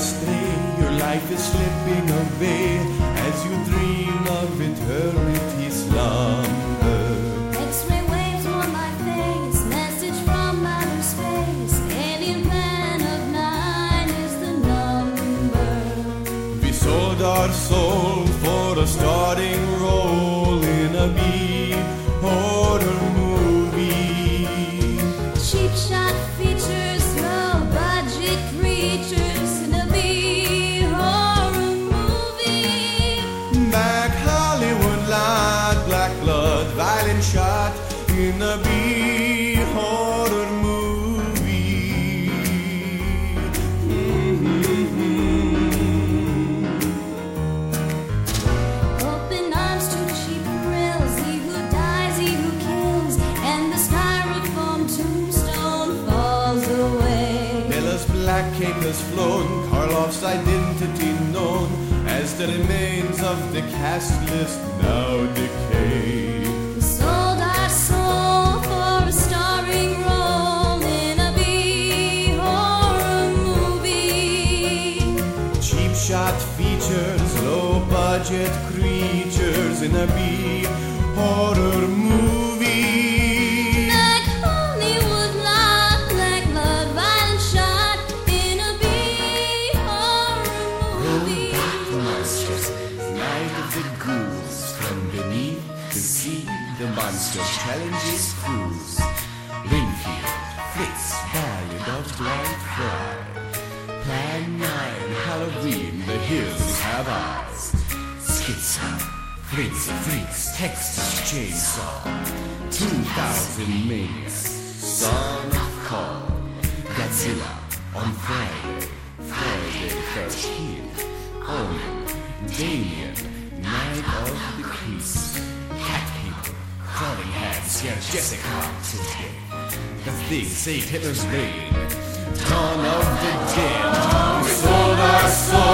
astray. Your life is slipping away as you dream of eternity slumber. X-ray waves on my face, message from outer space. Of nine is the number. We sold our soul for a starting role in a B in a B horror movie. Open arms to cheap thrills. He who dies, he who kills, and the styrofoam tombstone falls away. Miller's black cape has flown, Karloff's identity known as the remains of the cast list now decay. Budget creatures in a B horror movie. Like Hollywood lot, like blood, violent shot in a B horror movie. Monsters, night of the ghouls, from beneath the sea, the monster challenges crews. Renfield, Fritz, Valiant of Dwight Frye. Plan 9, Halloween, the hills have eyes. Schizo, Fritz, Fritz, Texas Chainsaw. 2000 Maniac, Son of Kong. Godzilla, on Friday, Friday First Hit. Omen, Damien, Night of the Beast. Cat People, Crawling Heads, yeah, Jessica today. The things ate Hitler's brain. Dawn of the Dead, sold our soul